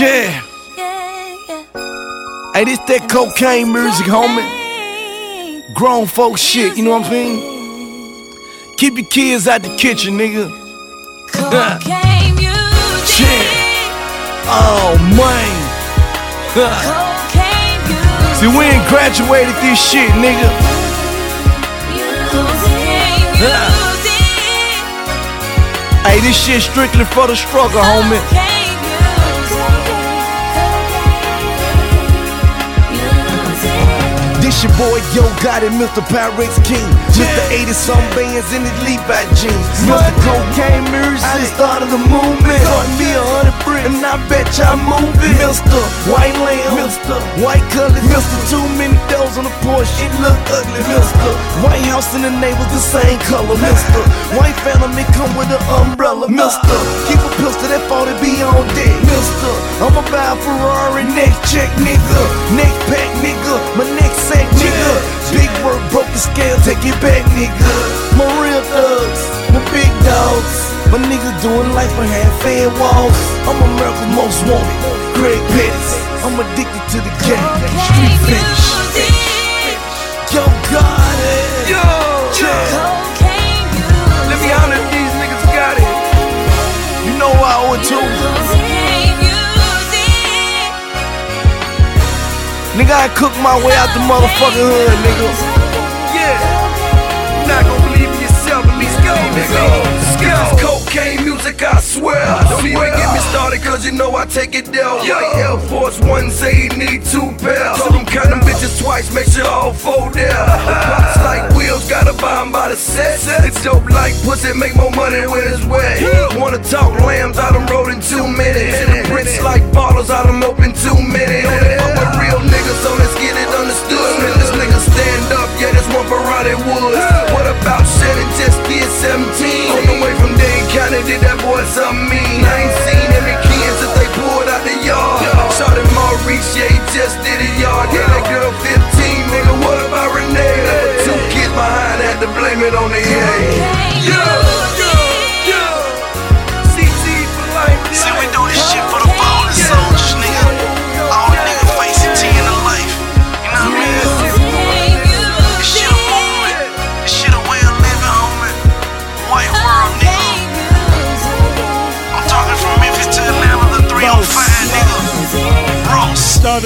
Yeah. Hey, this that cocaine music, homie. Grown folk shit, you know what I'm saying? Keep your kids out the kitchen, nigga. Cocaine music. Yeah. Oh, man. Cocaine music. See, we ain't graduated this shit, nigga. Hey, this shit strictly for the struggle, homie. Your boy Yo Gotti, Mr. Pyrex King. Mr. 80 some bands in his Levi jeans. Mr. Cocaine Music. I started the movement. Taught me a hundred bricks, and I bet y'all move it. Mr. White Lamb. Mr. White Colors. Mr. Too many doors on the Porsche. It look ugly. Mr. White House and the neighbors the same color. Mr. White family come with an umbrella. Mr. Keep a pistol that 40 be on deck. Mr. I'ma buy Ferrari neck check, nigga. Neck pack, nigga. My neck sack, the scale, take it back, nigga. My real thugs, my big dogs. My niggas doing life behind fan walls. I'm America's most wanted. Greg Pettis. I'm addicted to the game. Street Cocaine Yo, got it. Yo, yeah. Let me holler these niggas got it. You know I owe it to. Cocaine. Nigga, I cook my way out the motherfucking hood, nigga. You know I take it there. Like Air Force One say you need two pairs. Told them count them bitches twice, make sure all four there. Pops like wheels, gotta buy 'em by the set. It's dope like pussy, make more money when it's wet. Wanna talk lambs, I done rolled in two minutes. And the Bricks like ballers, I done opened too many. Only fuck with real niggas, so let's get it understood. Man, this nigga stand up, yeah, this one for Roddy Woods. What about Shannon, just did 17? On the way from Dane County, did that boy something mean? On the A.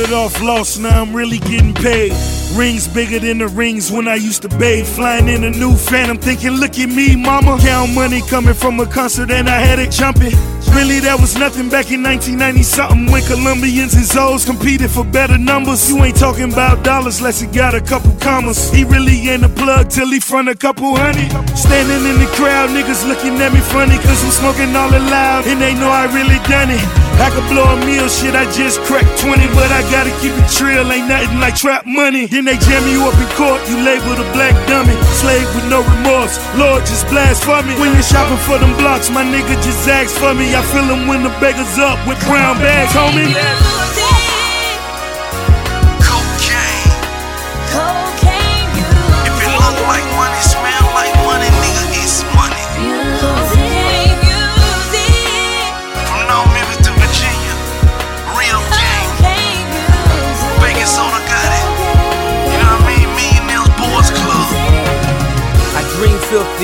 Started off lost, now I'm really getting paid. Rings bigger than the rings when I used to bathe. Flying in a new phantom, thinking, look at me, mama. Count money coming from a concert and I had it jumping. Really, that was nothing back in 1990 something when Colombians and Zoes competed for better numbers. You ain't talking about dollars unless he got a couple commas. He really ain't a plug till he front a couple hundred. Standing in the crowd, niggas looking at me funny cause I'm smoking all it loud and they know I really done it. I could blow a meal, shit, I just cracked 20, but I gotta keep it trill, ain't nothing like trap money. Then they jam you up in court, you labeled a black dummy. Slave with no remorse, Lord just blast for me. When you're shopping for them blocks, my nigga just ask for me. I feel him when the beggar's up with brown bags, homie.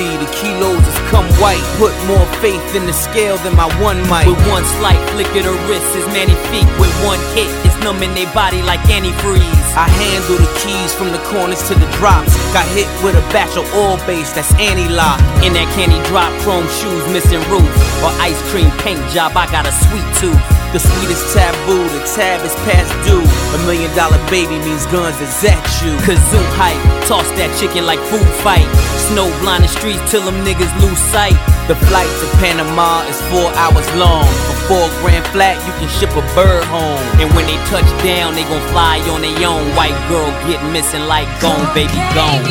Filthy, the kilos has come white. Put more faith in the scale than my one might. With one slight flick of the wrist is feet. With one hit, it's numbing their body like antifreeze. I handle the keys from the corners to the drops. Got hit with a batch of oil base that's anti-lock. In that candy drop, chrome shoes missing roof. Or ice cream paint job, I got a sweet tooth. The sweetest taboo, the tab is past due. A million dollar baby means guns is at you. Kazoo hype, toss that chicken like food fight. Snow blind the streets till them niggas lose sight. The flight to Panama is four hours long. For four grand flat, you can ship a bird home. And when they touch down, they gon' fly on their own. White girl get missing like gone, baby gone.